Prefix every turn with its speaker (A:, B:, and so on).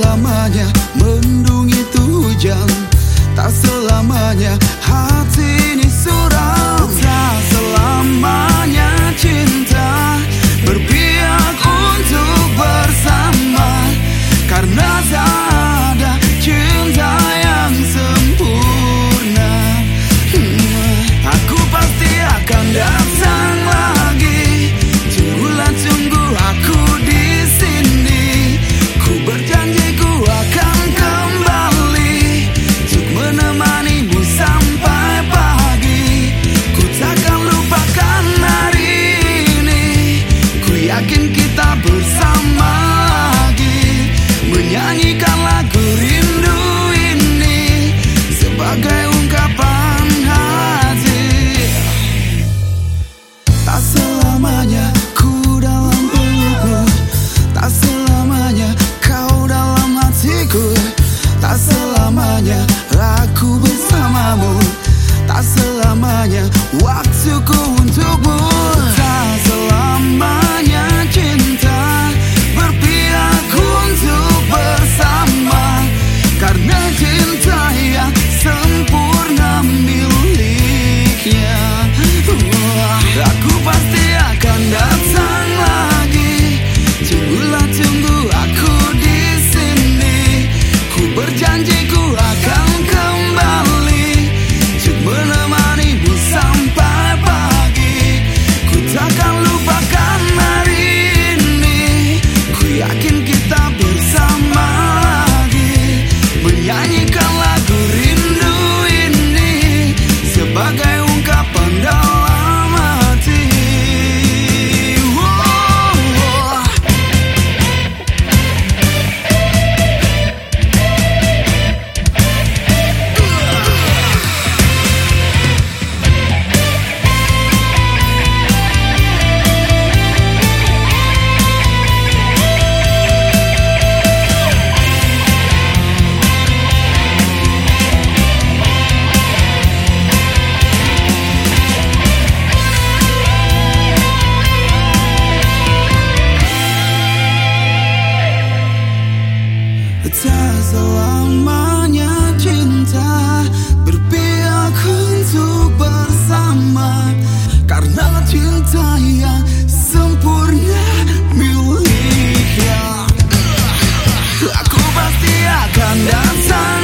A: selamanya mendung itu hujan Tak selamanya hati ini suram. Kita selamanya cinta Berpihak untuk bersama. Karena cinta yang sempurna miliknya. Aku pasti akan datang.